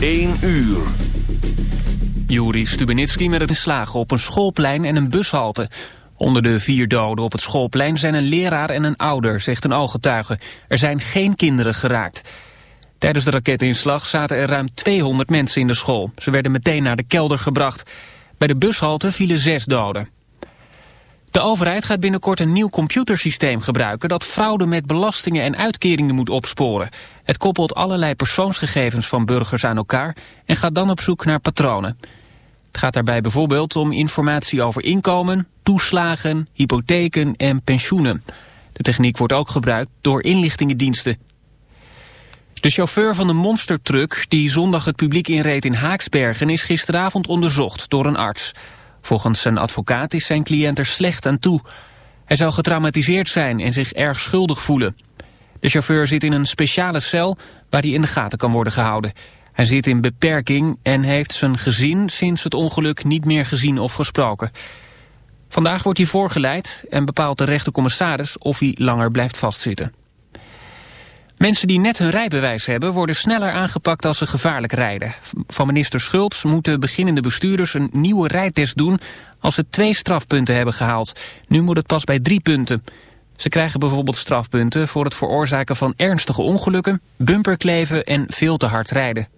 1 uur. Juri Stubenitski met het slagen op een schoolplein en een bushalte. Onder de vier doden op het schoolplein zijn een leraar en een ouder, zegt een ooggetuige. Er zijn geen kinderen geraakt. Tijdens de raketinslag zaten er ruim 200 mensen in de school. Ze werden meteen naar de kelder gebracht. Bij de bushalte vielen zes doden. De overheid gaat binnenkort een nieuw computersysteem gebruiken... dat fraude met belastingen en uitkeringen moet opsporen. Het koppelt allerlei persoonsgegevens van burgers aan elkaar... en gaat dan op zoek naar patronen. Het gaat daarbij bijvoorbeeld om informatie over inkomen, toeslagen, hypotheken en pensioenen. De techniek wordt ook gebruikt door inlichtingendiensten. De chauffeur van de monstertruck die zondag het publiek inreed in Haaksbergen... is gisteravond onderzocht door een arts... Volgens zijn advocaat is zijn cliënt er slecht aan toe. Hij zou getraumatiseerd zijn en zich erg schuldig voelen. De chauffeur zit in een speciale cel waar hij in de gaten kan worden gehouden. Hij zit in beperking en heeft zijn gezin sinds het ongeluk niet meer gezien of gesproken. Vandaag wordt hij voorgeleid en bepaalt de rechtercommissaris of hij langer blijft vastzitten. Mensen die net hun rijbewijs hebben worden sneller aangepakt als ze gevaarlijk rijden. Van minister Schultz moeten beginnende bestuurders een nieuwe rijtest doen als ze twee strafpunten hebben gehaald. Nu moet het pas bij drie punten. Ze krijgen bijvoorbeeld strafpunten voor het veroorzaken van ernstige ongelukken, bumperkleven en veel te hard rijden.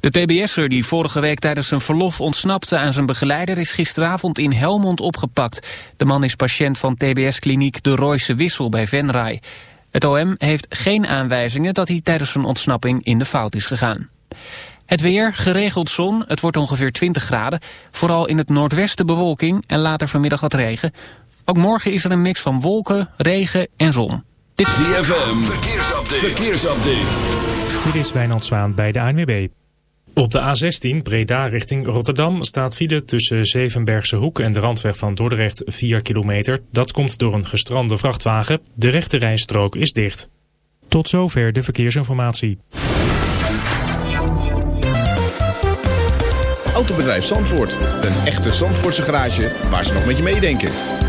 De TBS'er die vorige week tijdens zijn verlof ontsnapte aan zijn begeleider is gisteravond in Helmond opgepakt. De man is patiënt van TBS-kliniek De Royse Wissel bij Venray. Het OM heeft geen aanwijzingen dat hij tijdens zijn ontsnapping in de fout is gegaan. Het weer, geregeld zon, het wordt ongeveer 20 graden. Vooral in het noordwesten bewolking en later vanmiddag wat regen. Ook morgen is er een mix van wolken, regen en zon. Dit is ZFM, verkeersupdate. verkeersupdate. Dit is Wijnand Zwaan bij de ANWB. Op de A16 Breda richting Rotterdam staat file tussen Zevenbergse Hoek en de randweg van Dordrecht 4 kilometer. Dat komt door een gestrande vrachtwagen. De rechte rijstrook is dicht. Tot zover de verkeersinformatie. Autobedrijf Zandvoort. Een echte Zandvoortse garage waar ze nog met je meedenken.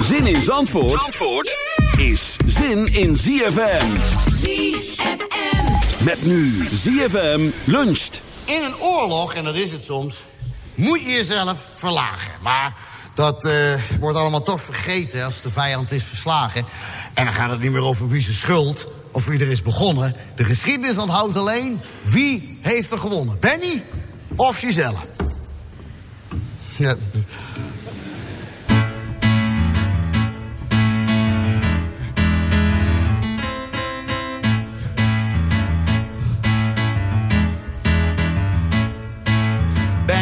Zin in Zandvoort, Zandvoort is zin in ZFM. ZFM. Met nu ZFM luncht. In een oorlog, en dat is het soms, moet je jezelf verlagen. Maar dat eh, wordt allemaal toch vergeten als de vijand is verslagen. En dan gaat het niet meer over wie zijn schuld of wie er is begonnen. De geschiedenis onthoudt alleen wie heeft er gewonnen. Benny of Giselle? Ja.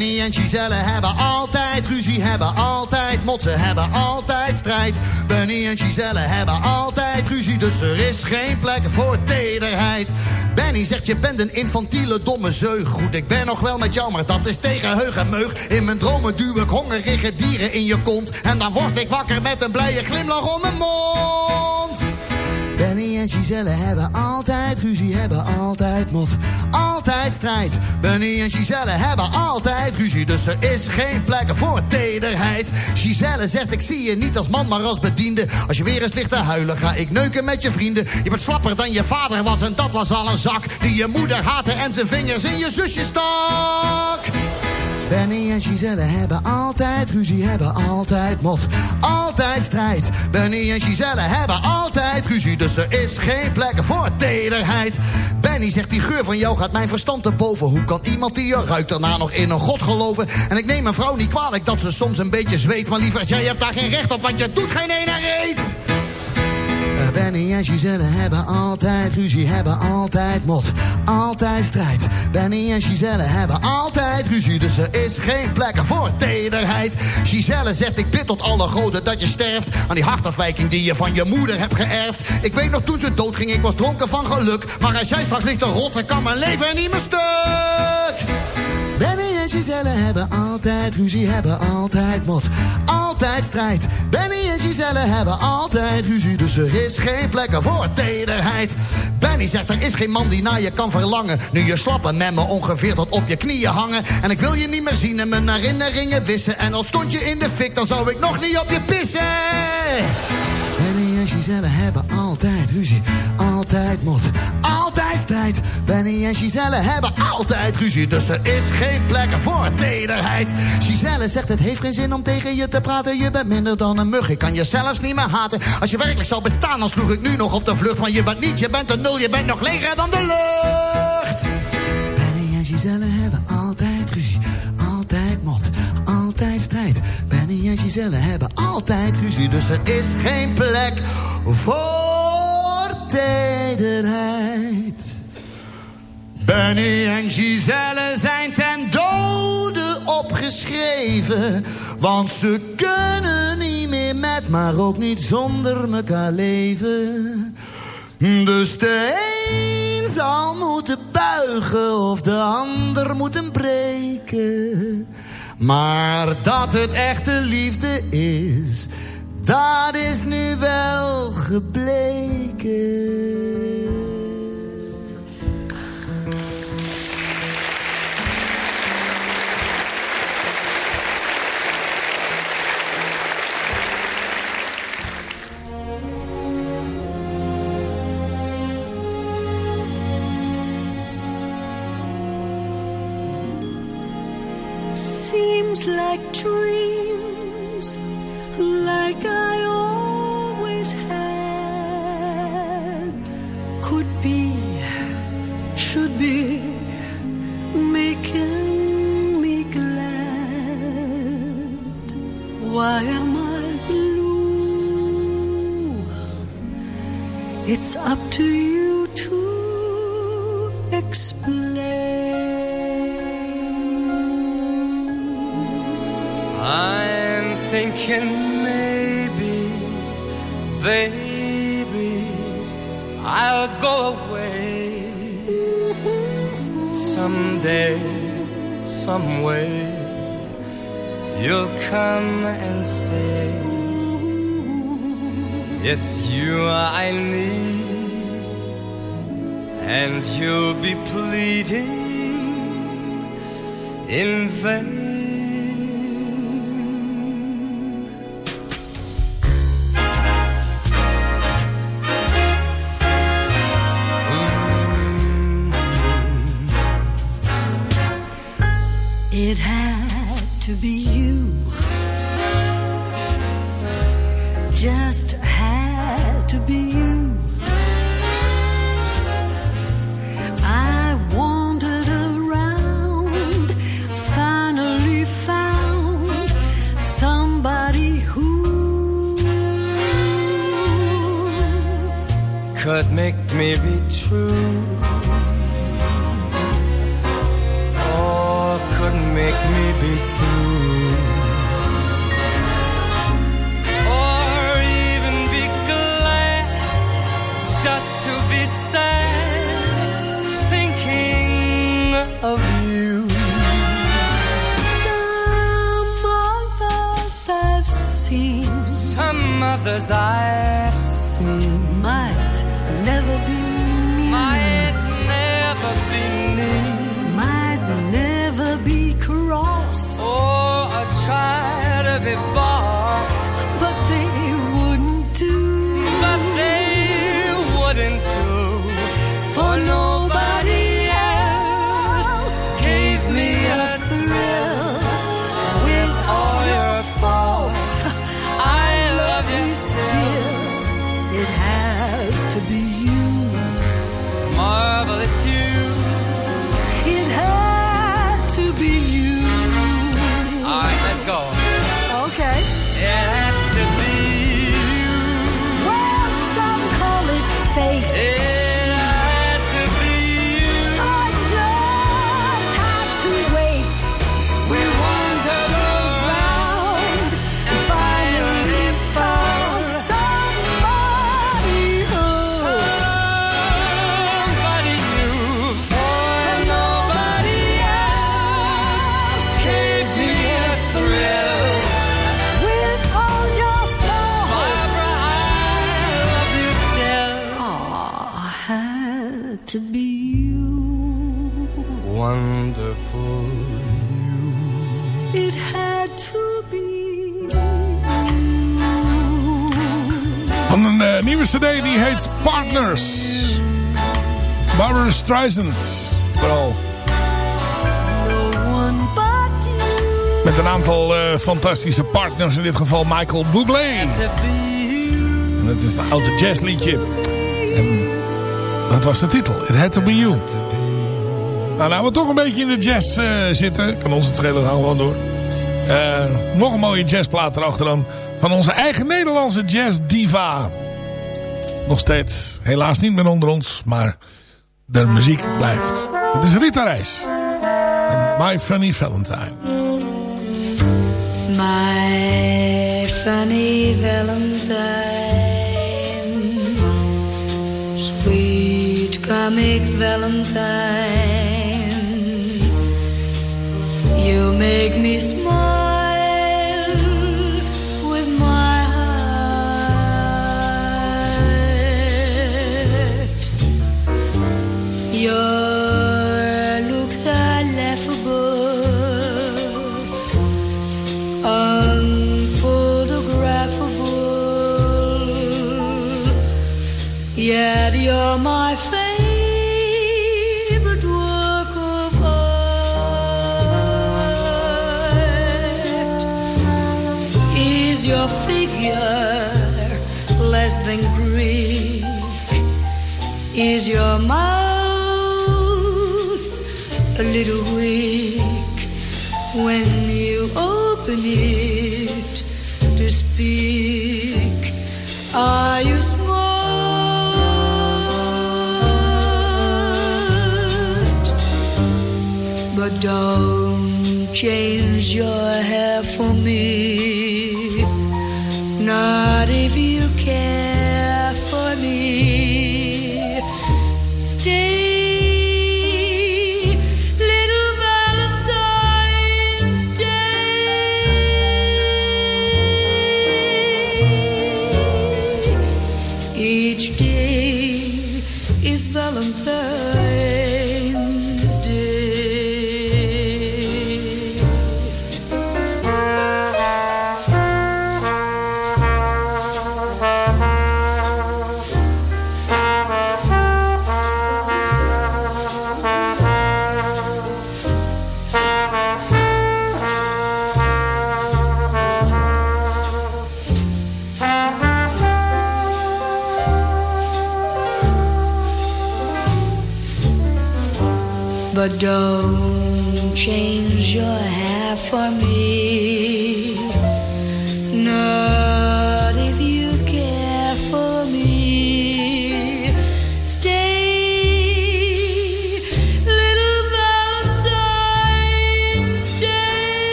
Benny en Giselle hebben altijd ruzie, hebben altijd motsen, hebben altijd strijd. Benny en Giselle hebben altijd ruzie, dus er is geen plek voor tederheid. Benny zegt, je bent een infantiele domme zeug. Goed, ik ben nog wel met jou, maar dat is tegen heug en meug. In mijn dromen duw ik hongerige dieren in je kont. En dan word ik wakker met een blije glimlach om mijn mond. Benny en Giselle hebben altijd ruzie, hebben altijd mot. Altijd strijd. Benny en Giselle hebben altijd ruzie, dus er is geen plek voor tederheid. Giselle zegt ik zie je niet als man, maar als bediende. Als je weer eens ligt te huilen, ga ik neuken met je vrienden. Je bent slapper dan je vader was en dat was al een zak. Die je moeder haatte en zijn vingers in je zusje stak. Benny en Giselle hebben altijd ruzie, hebben altijd mot. Altijd strijd. Benny en Giselle hebben altijd ruzie, dus er is geen plek voor tederheid. Benny zegt die geur van jou gaat mijn verstand te boven. Hoe kan iemand die je ruikt daarna nog in een god geloven? En ik neem mijn vrouw niet kwalijk dat ze soms een beetje zweet. Maar liever, jij hebt daar geen recht op, want je doet geen ene reet. Eh, Benny en Giselle hebben altijd ruzie, hebben altijd mot, altijd strijd. Benny en Giselle hebben altijd ruzie, dus er is geen plek voor tederheid. Giselle zegt ik bid tot alle goden dat je sterft aan die hartafwijking die je van je moeder hebt geërfd. Ik weet nog toen ze doodging, ik was dronken van geluk, maar als jij straks ligt te rotten kan mijn leven niet meer stuk. Benny en Giselle hebben altijd ruzie, hebben altijd mot, altijd strijd. Benny en Giselle hebben altijd ruzie, dus er is geen plek voor tederheid. Benny zegt er is geen man die naar je kan verlangen. Nu je slappe memmen ongeveer tot op je knieën hangen. En ik wil je niet meer zien en mijn herinneringen wissen. En al stond je in de fik, dan zou ik nog niet op je pissen. En Giselle hebben altijd ruzie, altijd mot, altijd strijd. Benny en Giselle hebben altijd ruzie, dus er is geen plek voor tederheid. Giselle zegt het heeft geen zin om tegen je te praten, je bent minder dan een mug. Ik kan je zelfs niet meer haten. Als je werkelijk zou bestaan, dan sloeg ik nu nog op de vlucht. Maar je bent niet, je bent een nul, je bent nog leger dan de lucht. Benny en Giselle hebben altijd ruzie, altijd mot, altijd strijd. En Giselle hebben altijd ruzie, dus er is geen plek voor tederheid. Benny en Giselle zijn ten dode opgeschreven. Want ze kunnen niet meer met, maar ook niet zonder elkaar leven. Dus de een zal moeten buigen of de ander moeten breken. Maar dat het echte liefde is, dat is nu wel gebleken. Seems like dreams, like I always had, could be, should be, making me glad. Why am I blue? It's up come and say, It's you I need, and you'll be pleading in vain. Make nieuwe cd die heet Partners. Barbara Streisand. Vooral. Met een aantal eh, fantastische partners. In dit geval Michael Bublé. En dat is een oude jazzliedje. Dat was de titel. It Had To Be You. Nou, nou we toch een beetje in de jazz eh, zitten. Kan onze trailer gaan gewoon door. Eh, nog een mooie jazzplaat erachteraan. Van onze eigen Nederlandse jazz diva. Nog steeds. Helaas niet meer onder ons. Maar de muziek blijft. Het is Rita Reis. My Funny Valentine. My funny Valentine, sweet comic Valentine, you make me smile Is your mouth a little weak when you open it to speak? Are you smart? But don't change your hair for me. Not if you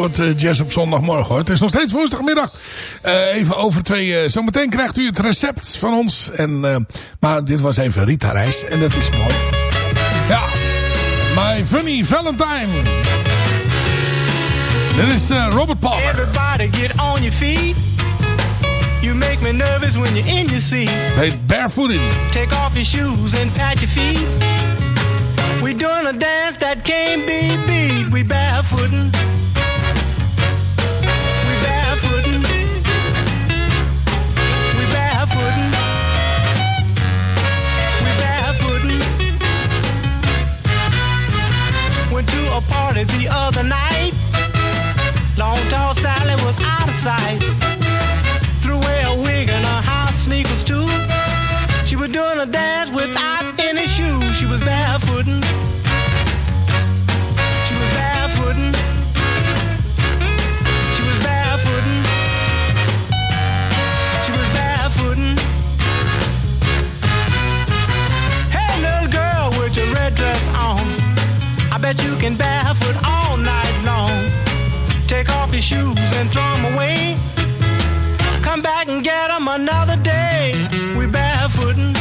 Zandvoort eh, Jazz op zondagmorgen hoor. Het is nog steeds woensdagmiddag. Eh, even over twee. eh, zometeen krijgt u het recept van ons. En, eh, maar dit was even Rita Reis. En dat is mooi. Ja. My Funny Valentine. Dit is Robert Palmer. Everybody get on your feet. You make me nervous when you're in your seat. Heet Barefooted. Take off your shoes and pat your feet. We doing a dance that can't be beat. We barefootin'. Party the other night. Long tall Sally was out of sight. Threw away a wig and her house sneakers too. She was doing a dance without any shoes. She was barefooting. Take shoes and throw them away. Come back and get them another day. We barefootin'.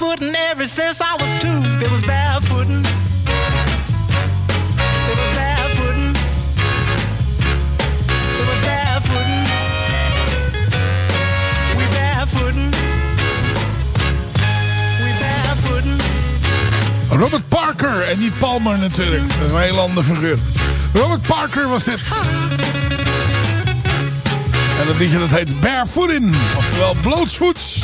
Barefooting ever since I was two. They was barefooting. They was was barefooting. We. We. Robert Parker en niet Palmer natuurlijk. Dat is een heel ander figuur. Robert Parker was dit. En dat liedje dat heet Barefootin. Oftewel blootsvoets.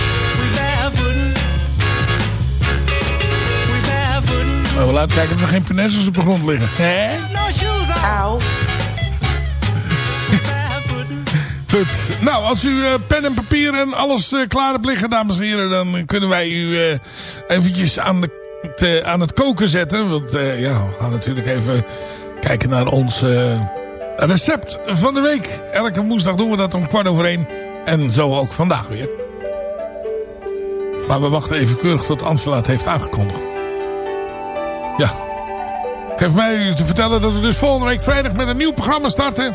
Maar wel uitkijken dat er geen punaises op de grond liggen. Hè? No shoes on. Goed. Nou, als u eh, pen en papier en alles eh, klaar hebt liggen, dames en heren... dan kunnen wij u eh, eventjes aan, de, te- aan het koken zetten. Want eh, ja, we gaan natuurlijk even kijken naar ons eh, recept van de week. Elke woensdag doen we dat om kwart over één. En zo ook vandaag weer. Maar we wachten even keurig tot Ansela het heeft aangekondigd. Ja. Geef mij u te vertellen dat we dus volgende week vrijdag met een nieuw programma starten.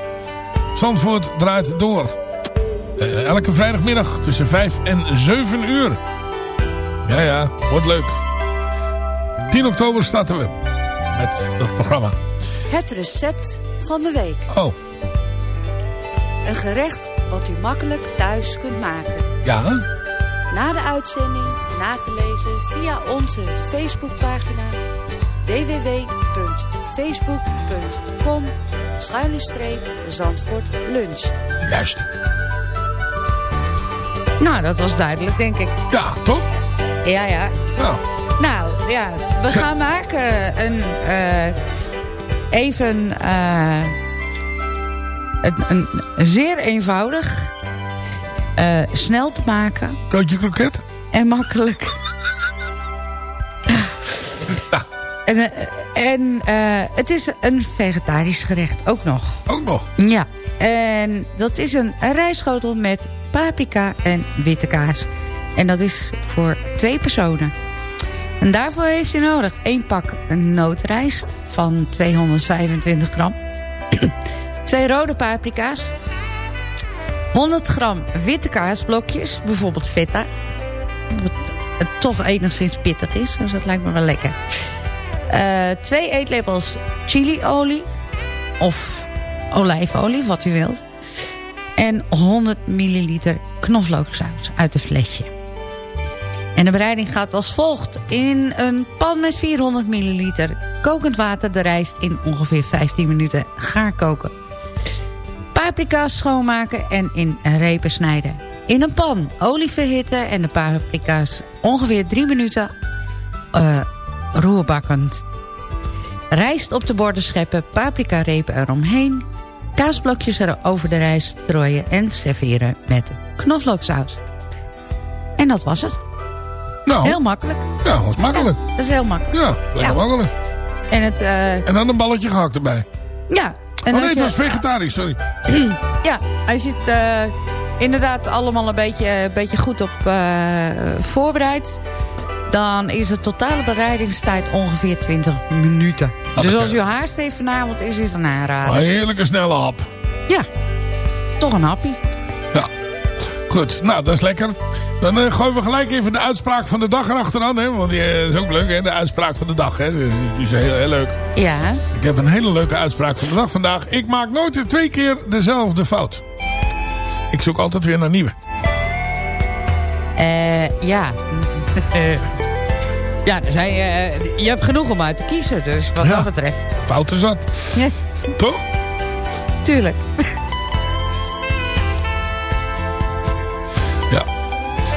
Zandvoort draait door. Eh, elke vrijdagmiddag tussen 5 en 7 uur. Ja, ja, wordt leuk. 10 oktober starten we met dat programma. Het recept van de week. Oh, Een gerecht wat u makkelijk thuis kunt maken. ja. Na de uitzending na te lezen via onze Facebookpagina www.facebook.com Zandvoort Lunch. Juist. Nou, dat was duidelijk, denk ik. Ja, toch? Ja, ja. Nou, Nou, ja, we gaan maken een... eh, even... eh, een, een zeer eenvoudig... eh, snel te maken. broodje kroket? En makkelijk. En, eh, en eh, het is een vegetarisch gerecht ook nog. Ook nog? Ja. En dat is een rijschotel met paprika en witte kaas. En dat is voor twee personen. En daarvoor heeft u nodig één pak nootrijst van 225 gram. twee rode paprika's. 100 gram witte kaasblokjes, bijvoorbeeld feta. Wat het toch enigszins pittig is, dus dat lijkt me wel lekker. Eh, twee eetlepels chiliolie of olijfolie, wat u wilt. En 100 milliliter knoflooksaus uit een flesje. En de bereiding gaat als volgt. In een pan met 400 milliliter kokend water de rijst in ongeveer 15 minuten gaar koken. Paprika's schoonmaken en in repen snijden. In een pan olie verhitten en de paprika's ongeveer 3 minuten eh roerbakkend. Rijst op de borden scheppen, paprika repen eromheen... kaasblokjes er over de rijst strooien en serveren met knoflooksaus. En dat was het. Nou, Heel makkelijk. ja, dat was makkelijk. Dat is heel makkelijk. Ja, lekker makkelijk. En het, eh, En dan een balletje gehakt erbij. ja. En oh nee, het je- was vegetarisch, sorry. Ja, als je het eh, inderdaad allemaal een beetje, een beetje goed op eh, voorbereidt... dan is de totale bereidingstijd ongeveer 20 minuten. dus als je haast heeft vanavond, is het een Een aanrader. heerlijke snelle hap. Ja, toch een happy. Ja, goed. Nou, dat is lekker. Dan eh, gooien we gelijk even de uitspraak van de dag erachteraan. Hè? Want die eh, is ook leuk, hè? De uitspraak van de dag. Hè? Die is heel, heel leuk. Ja, Ik heb een hele leuke uitspraak van de dag vandaag. Ik maak nooit twee keer dezelfde fout. Ik zoek altijd weer naar nieuwe. eh, ja. ja, er zijn, eh, je hebt genoeg om uit te kiezen, dus wat Ja. dat betreft. Fouten zat. Ja, Toch? tuurlijk. Ja.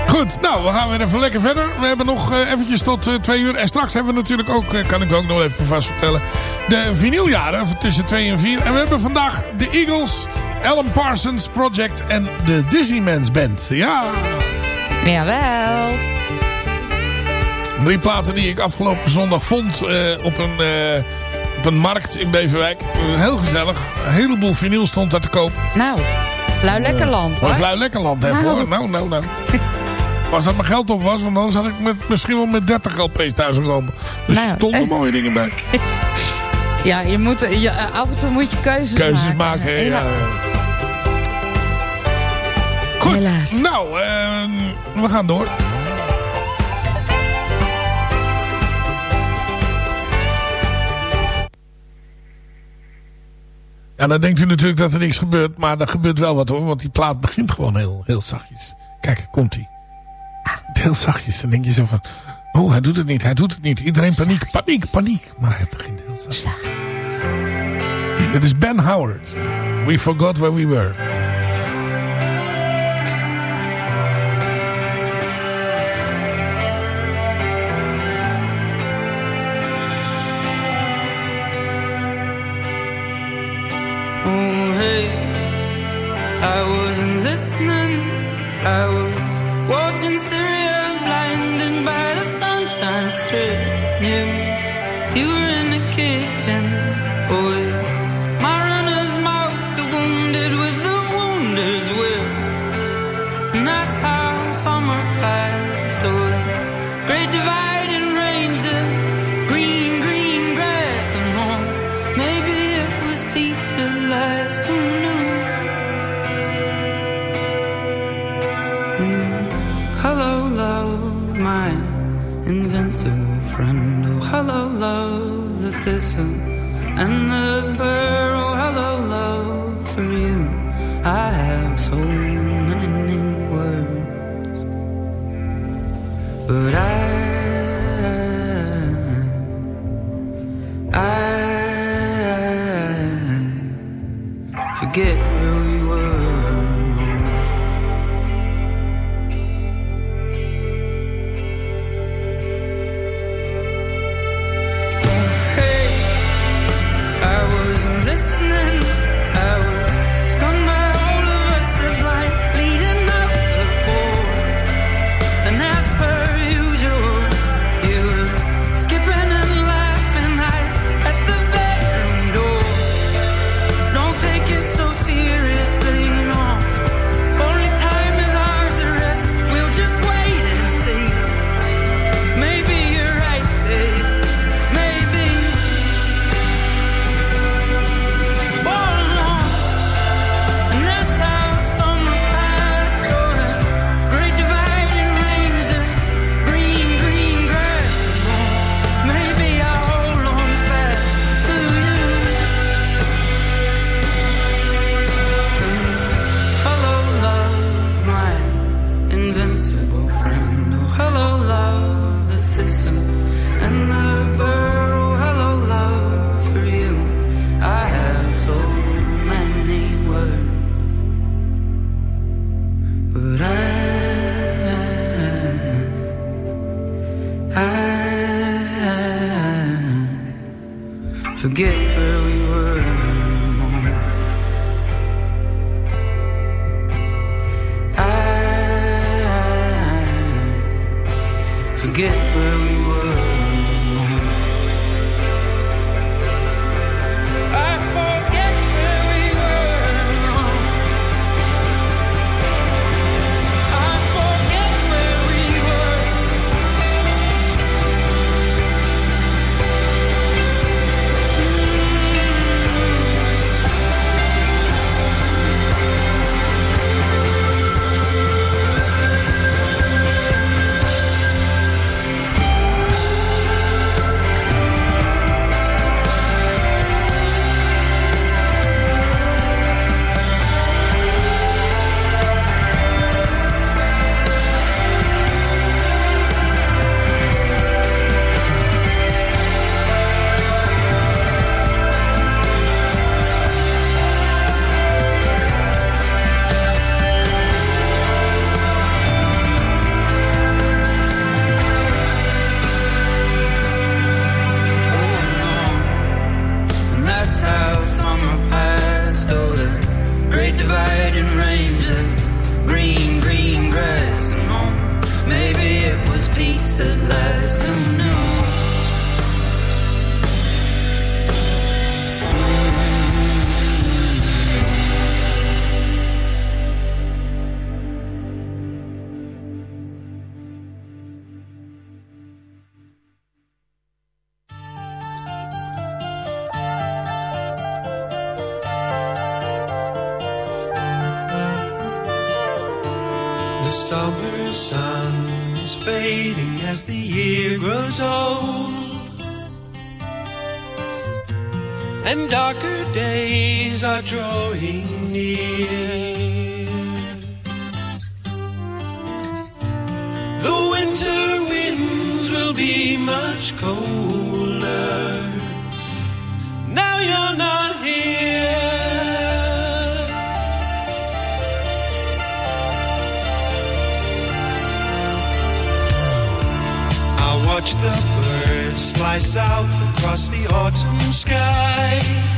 Goed, nou, we gaan weer even lekker verder. We hebben nog eh, eventjes tot eh, twee uur. En straks hebben we natuurlijk ook, eh, kan ik ook nog even vast vertellen... de vinyljaren tussen twee en vier. En we hebben vandaag de Eagles, Alan Parsons Project en de Disneymans Band. Ja, Jawel. Drie platen die ik afgelopen zondag vond eh, op, een, eh, op een markt in Beverwijk. Eh, heel gezellig. Een heleboel vinyl stond daar te koop. Nou, lui lekker land, was lui lekker land, hè, Nou. Nou, nou, nou. Was dat mijn geld op was, want anders had ik met, misschien wel met 30 LP's thuis gekomen. Dus Nou, er stonden eh. mooie dingen bij. Ja, je moet, je, af en toe moet je keuzes, Keuzes maken, hè, ja. Goed, Helaas. nou, eh, we gaan door. Ja, dan denkt u natuurlijk dat er niks gebeurt. Maar er gebeurt wel wat hoor. Want die plaat begint gewoon heel, heel zachtjes. Kijk, komt hij. Heel zachtjes. Dan denk je zo van... Oh, hij doet het niet. Hij doet het niet. Iedereen paniek, paniek, paniek. Maar hij begint heel zacht. Dit is Ben Howard. We forgot where we were. I wasn't listening. I was watching Syria, blinded by the sunshine strip. You, you were in the kitchen. Oh, yeah. The darker days are drawing near. The winter winds will be much colder. Now you're not here. I watch the birds fly south across the autumn sky.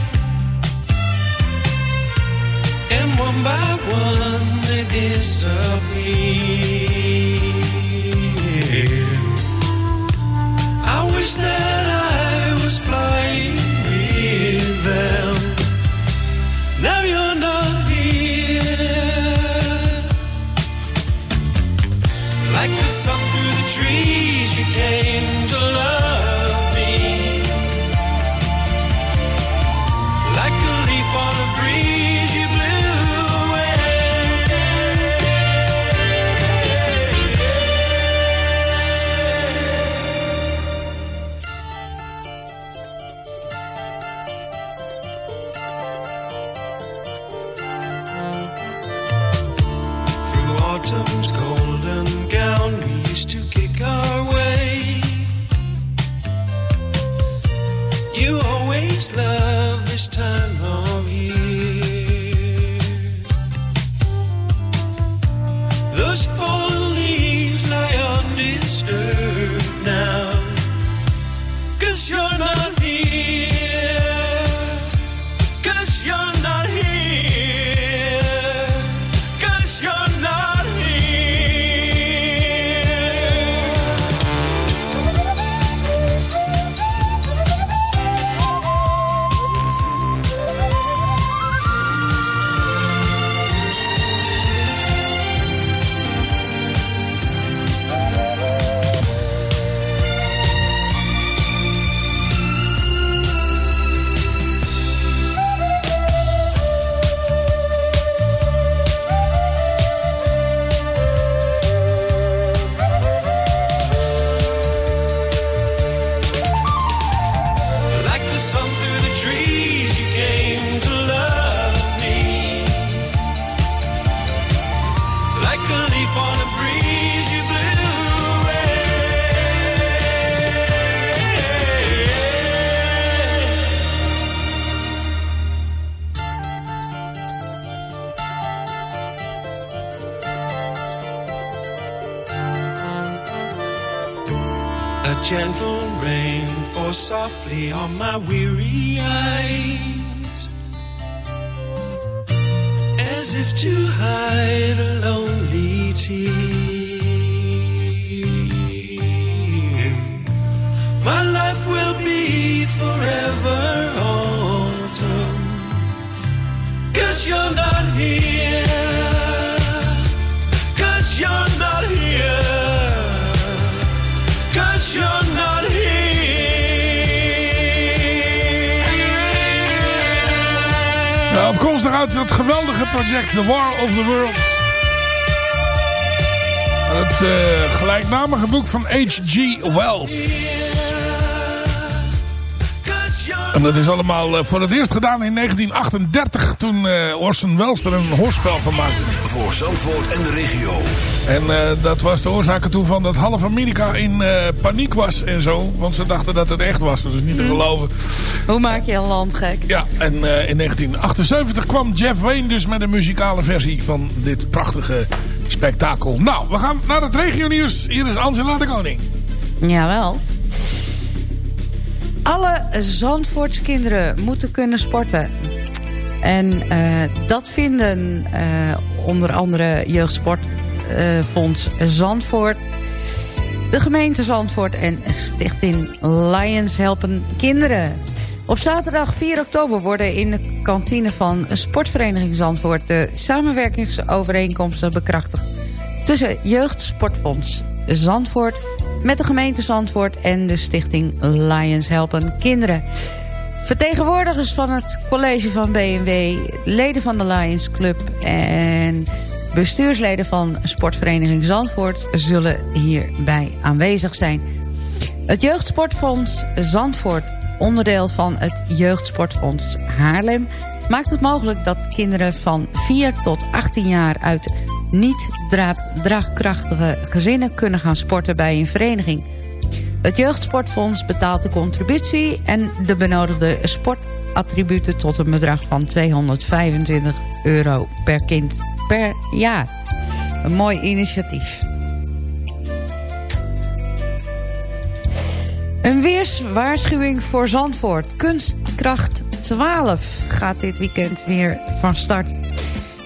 by one they disappear. I wish that. symptoms forever autumn, cause you're not here. Cause you're not here. Cause you're not here. Ja, afkomstig uit het geweldige project The War of the Worlds. Het eh, gelijknamige boek van H.G. Wells. En dat is allemaal eh, voor het eerst gedaan in 1938 toen eh, Orson Welles er een hoorspel van maakte. Voor Zandvoort en de regio. En eh, dat was de oorzaak ertoe van dat half Amerika in eh, paniek was en zo. Want ze dachten dat het echt was. Dat is niet te geloven. Hoe maak je een land gek? Ja, en eh, in 1978 kwam Jeff Wayne dus met een muzikale versie van dit prachtige spektakel. Nou, we gaan naar het regionieuws. Hier is Angela de Koning. Jawel. Alle Zandvoortse kinderen moeten kunnen sporten. En eh, dat vinden eh, onder andere Jeugdsportfonds Zandvoort... de gemeente Zandvoort en Stichting Lions Helpen Kinderen. Op zaterdag 4 oktober worden in de kantine van Sportvereniging Zandvoort... de samenwerkingsovereenkomsten bekrachtigd tussen Jeugdsportfonds Zandvoort... met de gemeente Zandvoort en de stichting Lions Helpen Kinderen. Vertegenwoordigers van het college van BMW, leden van de Lions Club... en bestuursleden van Sportvereniging Zandvoort zullen hierbij aanwezig zijn. Het Jeugdsportfonds Zandvoort, onderdeel van het Jeugdsportfonds Haarlem... maakt het mogelijk dat kinderen van 4 tot 18 jaar uit niet dra- draagkrachtige gezinnen kunnen gaan sporten bij een vereniging. Het Jeugdsportfonds betaalt de contributie en de benodigde sportattributen tot een bedrag van 225 euro per kind per jaar. Een mooi initiatief. Een weerswaarschuwing voor Zandvoort. Kunstkracht 12 gaat dit weekend weer van start.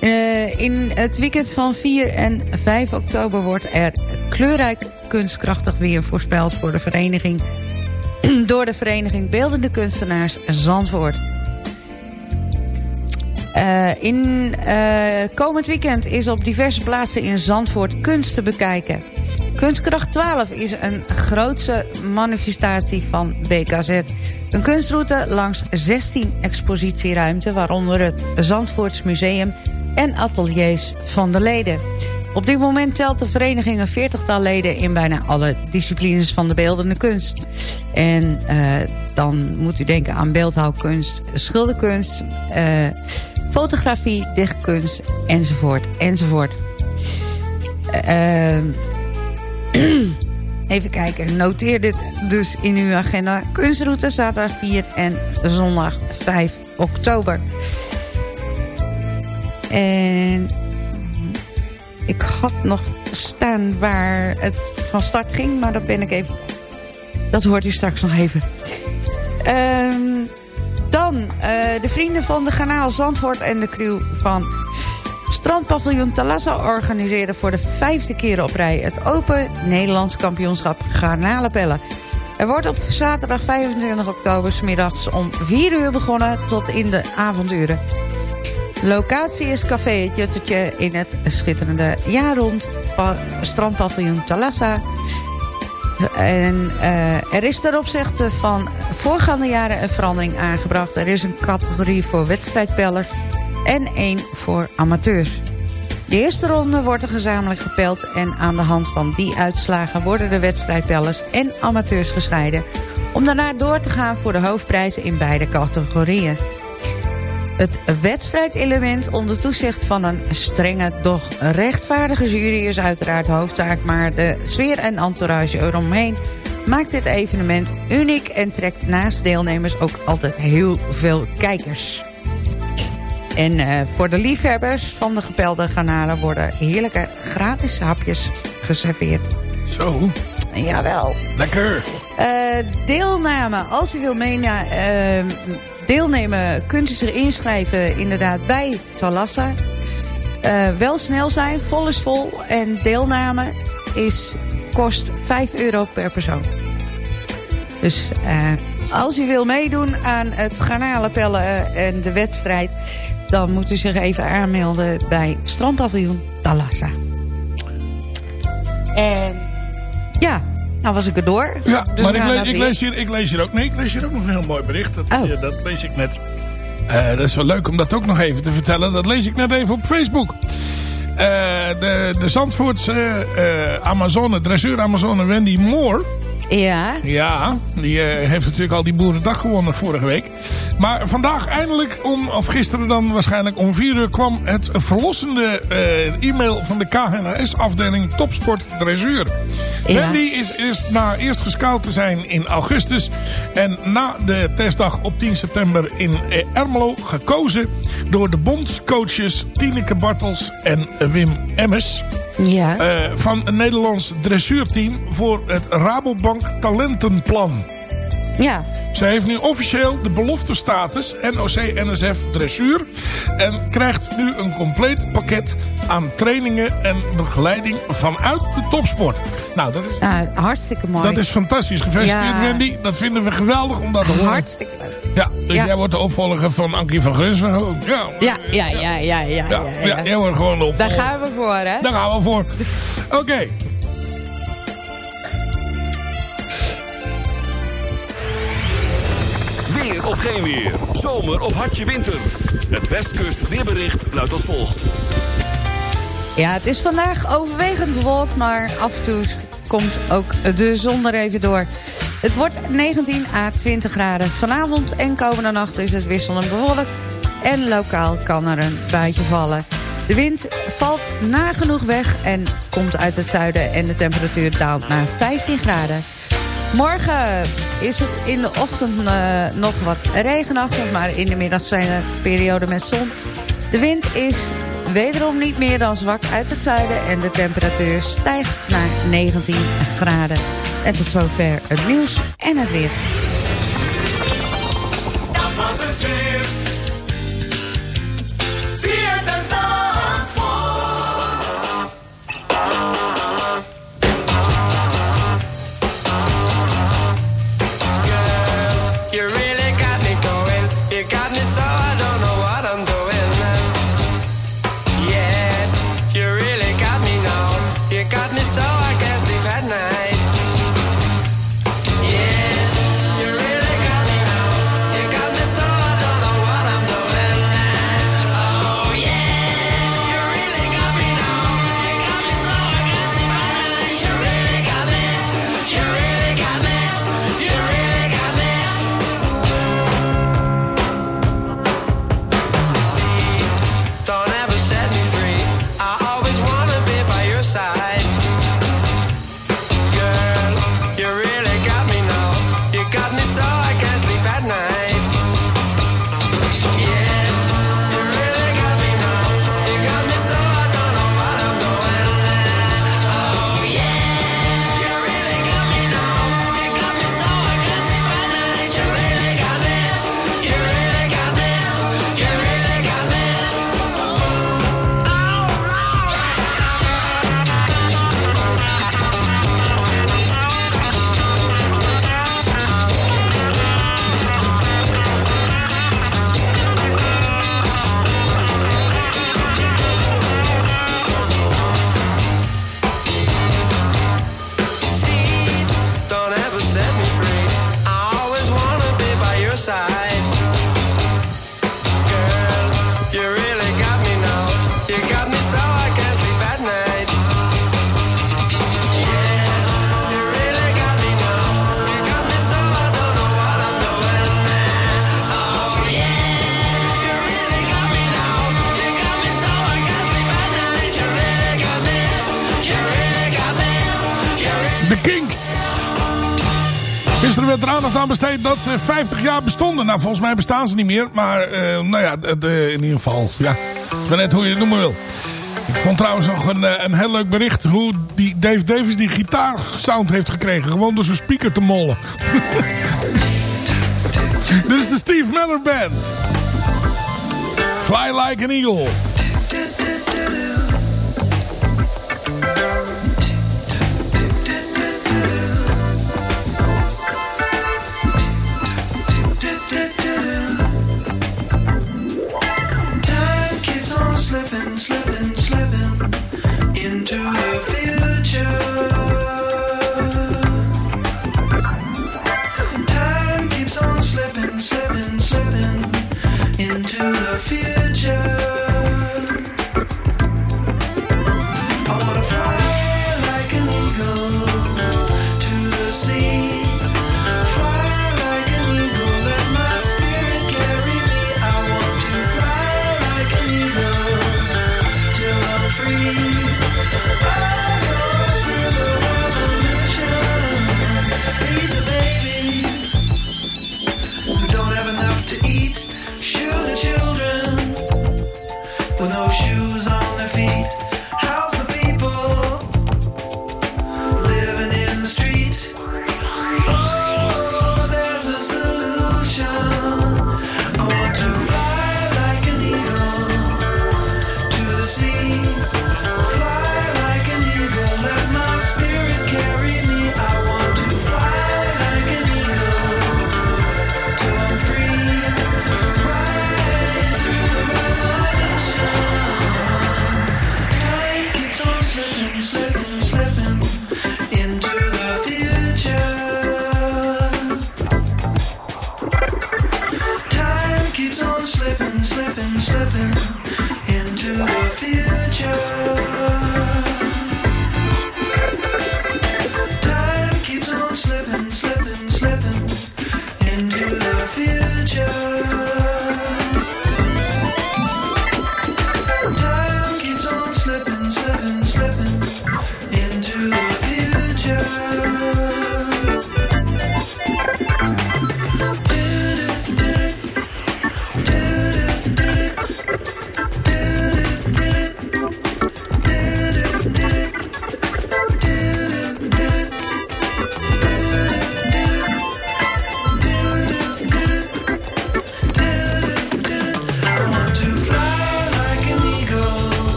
Uh, in het weekend van 4 en 5 oktober wordt er kleurrijk kunstkrachtig weer voorspeld voor de vereniging door de vereniging Beeldende Kunstenaars Zandvoort. Uh, in uh, komend weekend is op diverse plaatsen in Zandvoort kunst te bekijken. Kunstkracht 12 is een grootse manifestatie van BKZ. Een kunstroute langs 16 expositieruimten... waaronder het Zandvoorts Museum en ateliers van de leden. Op dit moment telt de vereniging een veertigtal leden... in bijna alle disciplines van de beeldende kunst. En uh, dan moet u denken aan beeldhouwkunst, schilderkunst... Uh, fotografie, dichtkunst, enzovoort, enzovoort. Uh, even kijken, noteer dit dus in uw agenda. Kunstroute zaterdag 4 en zondag 5 oktober. En ik had nog staan waar het van start ging, maar dat ben ik even... Dat hoort u straks nog even. Um, dan uh, de vrienden van de Garnaal Zandvoort en de crew van Strandpaviljoen Talassa organiseren voor de vijfde keer op rij... het Open Nederlands kampioenschap Garnalenpellen. Er wordt op zaterdag 25 oktober middags om 4 uur begonnen tot in de avonduren. Locatie is Café Het Juttetje in het schitterende jaar rond strandpaviljoen Talassa. En uh, er is ten opzichte van voorgaande jaren een verandering aangebracht. Er is een categorie voor wedstrijdpellers en één voor amateurs. De eerste ronde wordt er gezamenlijk gepeld... en aan de hand van die uitslagen worden de wedstrijdpellers en amateurs gescheiden... om daarna door te gaan voor de hoofdprijzen in beide categorieën. Het wedstrijdelement onder toezicht van een strenge, doch rechtvaardige jury is uiteraard hoofdzaak... maar de sfeer en entourage eromheen maakt dit evenement uniek... en trekt naast deelnemers ook altijd heel veel kijkers. En uh, voor de liefhebbers van de gepelde garnalen... worden heerlijke gratis hapjes geserveerd. Zo. Jawel. Lekker. Eh, deelname, als u wil meena, eh, deelnemen, kunt u zich inschrijven inderdaad bij Talassa. Eh, wel snel zijn, vol is vol. En deelname is, kost 5 euro per persoon. Dus eh, als u wil meedoen aan het garnalenpellen en de wedstrijd... dan moet u zich even aanmelden bij Strandpaviljoen Talassa. En ja, nou was ik er door. Ja, Dus maar ik, ik, lees hier, ik, lees hier ook, nee, ik lees hier ook nog een heel mooi bericht. Dat, Oh. dat lees ik net. Eh, dat is wel leuk om dat ook nog even te vertellen. Dat lees ik net even op Facebook. Eh, de, de Zandvoortse eh, Amazone, dressuur Amazone Wendy Moore... Ja. Ja, die heeft natuurlijk al die Boerendag gewonnen vorige week. Maar vandaag eindelijk, om, of gisteren dan waarschijnlijk om vier uur... kwam het verlossende e-mail van de KNRS-afdeling Topsport Dressuur. Ja. Wendy is eerst, na eerst gescout te zijn in augustus... en na de testdag op 10 september in eh, Ermelo gekozen... door de bondscoaches Tineke Bartels en Wim Emmes... Ja. Eh, van een Nederlands dressuurteam voor het Rabobank Talentenplan. Ja. Zij heeft nu officieel de beloftestatus NOC-NSF dressuur. En krijgt nu een compleet pakket aan trainingen en begeleiding vanuit de topsport. Nou, dat is, Nou, hartstikke mooi. dat is fantastisch. Gefeliciteerd Ja. Wendy. Dat vinden we geweldig om dat te horen. Hartstikke leuk. Ja, dus Ja. jij wordt de opvolger van Ankie van Grunsven. Ja, Ja, ja, ja, ja, ja. ja, ja, ja, jij wordt gewoon de Daar opvolger. gaan we voor, hè? Daar gaan we voor. Oké. Weer of geen weer. Zomer of hartje winter. Het Westkust weerbericht luidt als volgt. Ja, het is vandaag overwegend bewolkt, maar af en toe komt ook de zon er even door. Het wordt 19 à 20 graden. Vanavond en komende nacht is het wisselend bewolkt. En lokaal kan er een buitje vallen. De wind valt nagenoeg weg en komt uit het zuiden... en de temperatuur daalt naar 15 graden. Morgen is het in de ochtend eh, nog wat regenachtig... maar in de middag zijn er perioden met zon. De wind is wederom niet meer dan zwak uit het zuiden... en de temperatuur stijgt naar 19 graden. En tot zover het nieuws en het weer. Gisteren werd er aandacht aan besteed dat ze 50 jaar bestonden. Nou, volgens mij bestaan ze niet meer. Maar, eh, nou ja, in ieder geval, ja. Is maar net hoe je het noemen wil. Ik vond trouwens nog een, eh, een heel leuk bericht hoe die Dave Davis die gitaarsound heeft gekregen. Gewoon door zijn speaker te mollen. Dit is de Steve Miller Band. Fly like an eagle.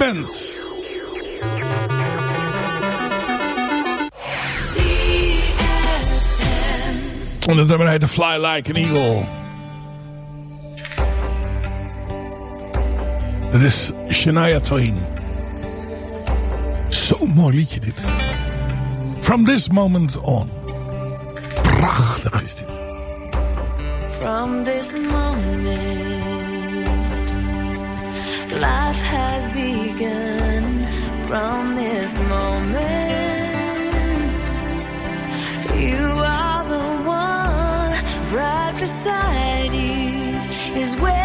Band. En het nummer heet Fly Like an Eagle. Dat is Shania Twain. Zo'n mooi liedje dit. From this moment on. Prachtig is dit. From this moment, life has begun. From this moment, you are the one right beside you is where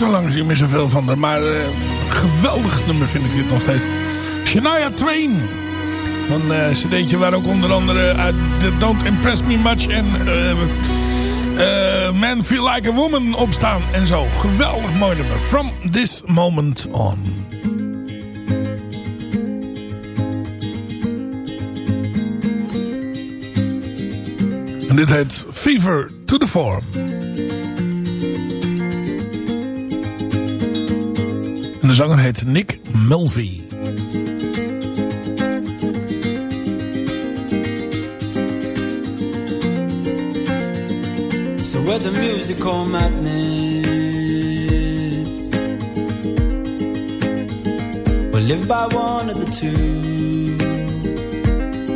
er langs niet meer zoveel van haar. Maar eh, geweldig nummer vind ik dit nog steeds. Shania Twain. Een cd'tje waar ook onder andere The Don't Impress Me Much en eh, eh, Man Feel Like a Woman op staan. En zo. Geweldig mooi nummer. From This Moment On. En dit heet Fever to the Form. De zanger heet Nick Mulvey. So we're the musical madness. We live by one of the two.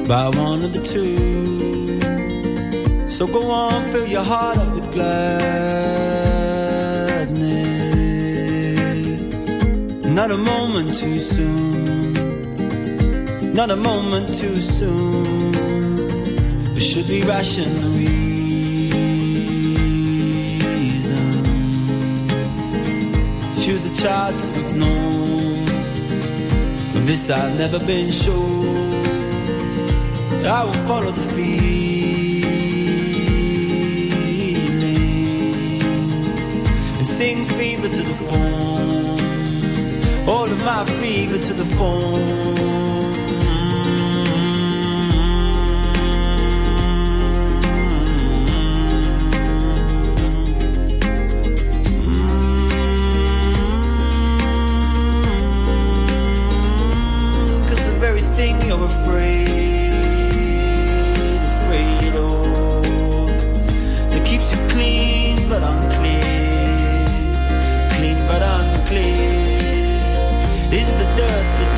By one of the two. So go on, fill your heart up with gladness. Not a moment too soon. Not a moment too soon. We should be rational reasons. Choose a child to ignore. Of this I've never been sure. So I will follow the feeling and sing fever to the phone. All of my fever to the phone. Mm. Mm. Very thing you're afraid,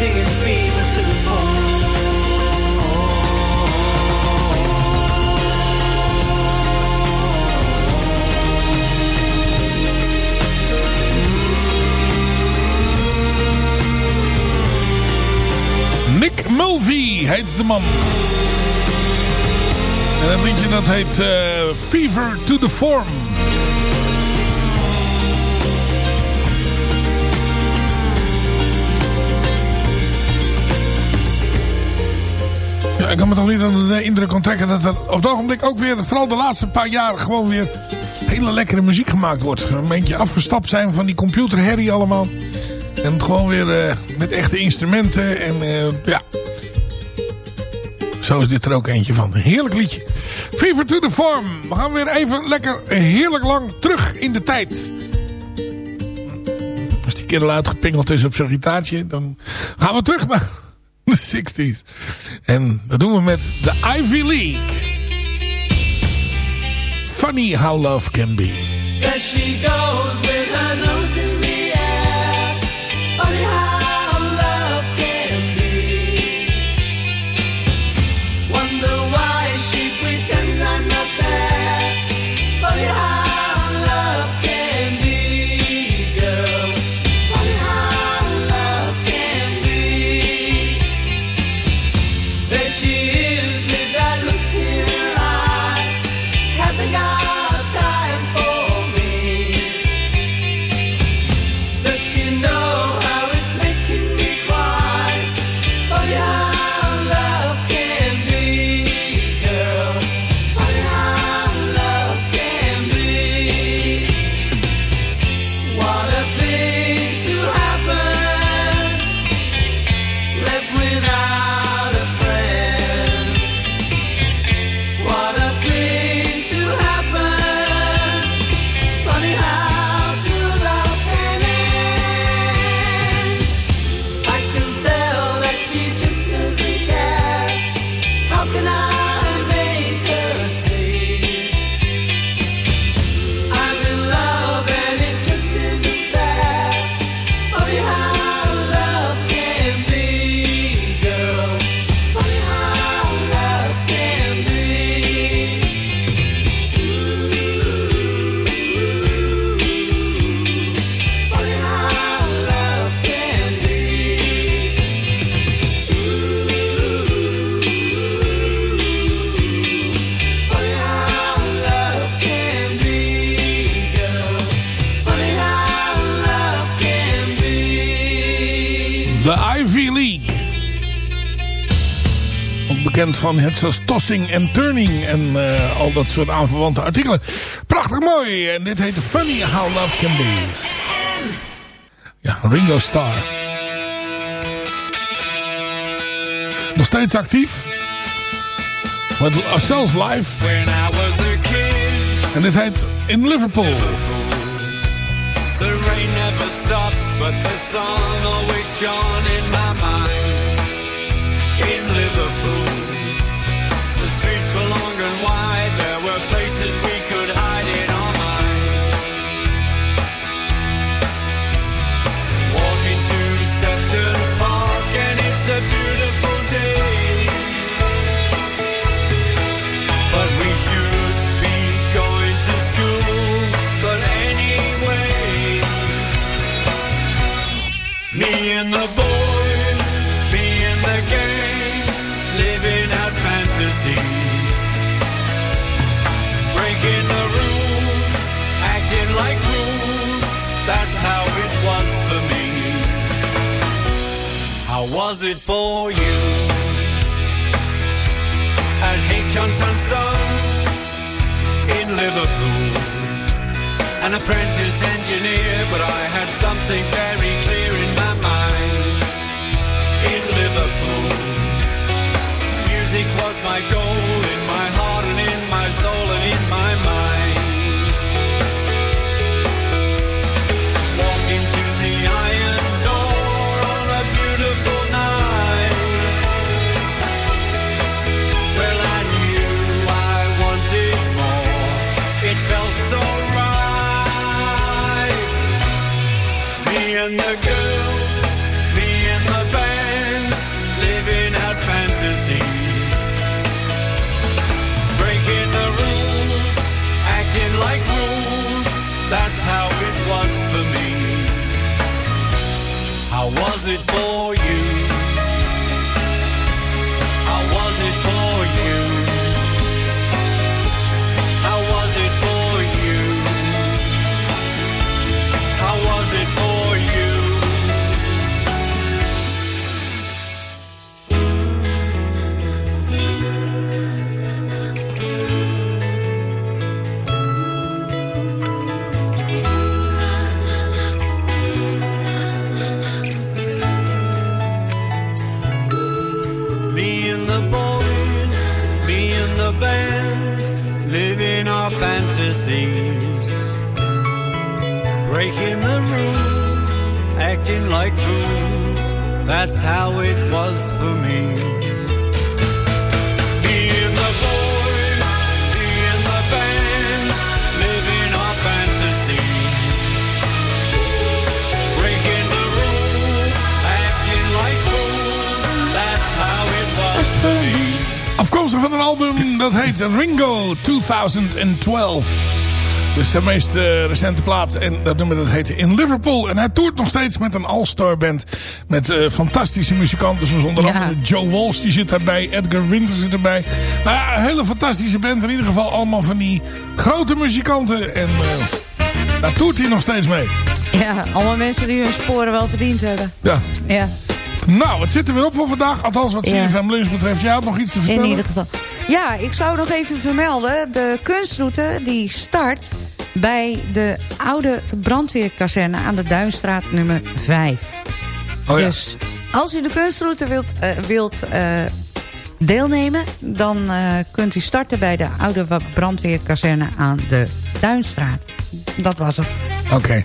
Singing fever to the Nick Mulvey heet de man. En dat liedje dat heet eh, Fever to the Form. Ja, ik kan me toch niet aan de indruk onttrekken dat er op het ogenblik ook weer, vooral de laatste paar jaar, gewoon weer hele lekkere muziek gemaakt wordt. Een beetje afgestapt zijn van die computerherrie allemaal. En gewoon weer eh, met echte instrumenten en eh, ja. Zo is dit er ook eentje van. Heerlijk liedje. Fever to the Form. We gaan weer even lekker heerlijk lang terug in de tijd. Als die kerel uitgepingeld is op zijn gitaartje, dan gaan we terug naar de 60s. En dat doen we met de Ivy League. Funny how love can be. There she goes with her van het zoals tossing en turning en eh, al dat soort aanverwante artikelen. Prachtig mooi. En dit heet Funny How Love Can Be. Ja, Ringo Starr. Nog steeds actief. Met zelfs live. En dit heet In Liverpool. The rain never stopped, but the sun always shone in my was it for you? At H. Johnson Son in Liverpool. An apprentice engineer, but I had something very clear in my mind. In Liverpool, music was my goal, in my heart and in my soul and in my mind. It for 2012. Dus de meest eh, recente plaat. En dat nummer dat heet In Liverpool. En hij toert nog steeds met een all-star band. Met eh, fantastische muzikanten. Zoals onder andere Joe Walsh die zit daarbij. Edgar Winter zit erbij. Nou ja, een hele fantastische band. In ieder geval allemaal van die grote muzikanten. En eh, daar toert hij nog steeds mee. Ja, allemaal mensen die hun sporen wel verdiend hebben. Ja. Ja, Nou, wat zit er weer op voor vandaag? Althans wat Ja. CFM Lunch betreft. Jij had nog iets te vertellen? in ieder geval. Ja, ik zou nog even vermelden. De kunstroute die start bij de oude brandweerkazerne aan de Duinstraat nummer 5. Oh ja. Dus als u de kunstroute wilt, eh, wilt eh, deelnemen... dan eh, kunt u starten bij de oude brandweerkazerne aan de Duinstraat. Dat was het. Oké.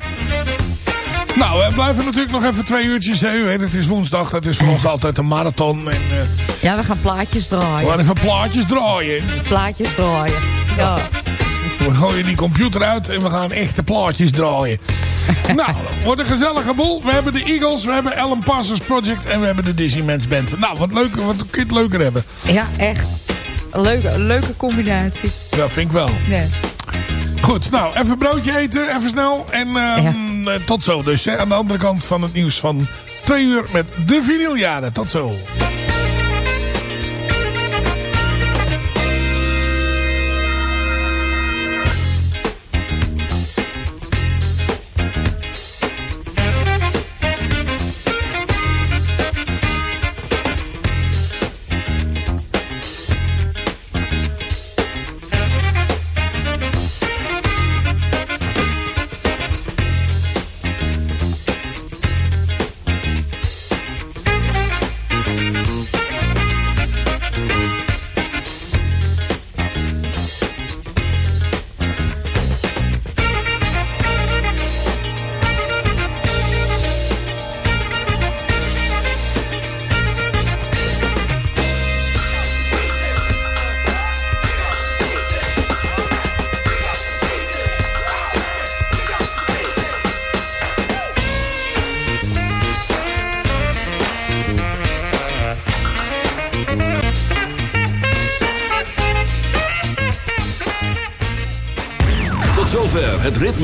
Nou, we blijven natuurlijk nog even twee uurtjes. hè. U weet, het is woensdag. Dat is voor ons altijd een marathon. En, eh, Ja, we gaan plaatjes we draaien. gaan even plaatjes draaien. Plaatjes draaien. Ja. We gooien die computer uit en we gaan echte plaatjes draaien. nou, wordt een gezellige boel. We hebben de Eagles, we hebben Alan Parsons Project en we hebben de Disneyman's Band. Nou, wat, leuk, wat kun je het leuker hebben? Ja, echt. Een leuke, leuke combinatie. Ja, vind ik wel. Nee. Goed, nou, even broodje eten, even snel. En ehm, eh, tot zo dus. Hè, aan de andere kant van het nieuws van twee uur met de vinyljaren. Tot zo.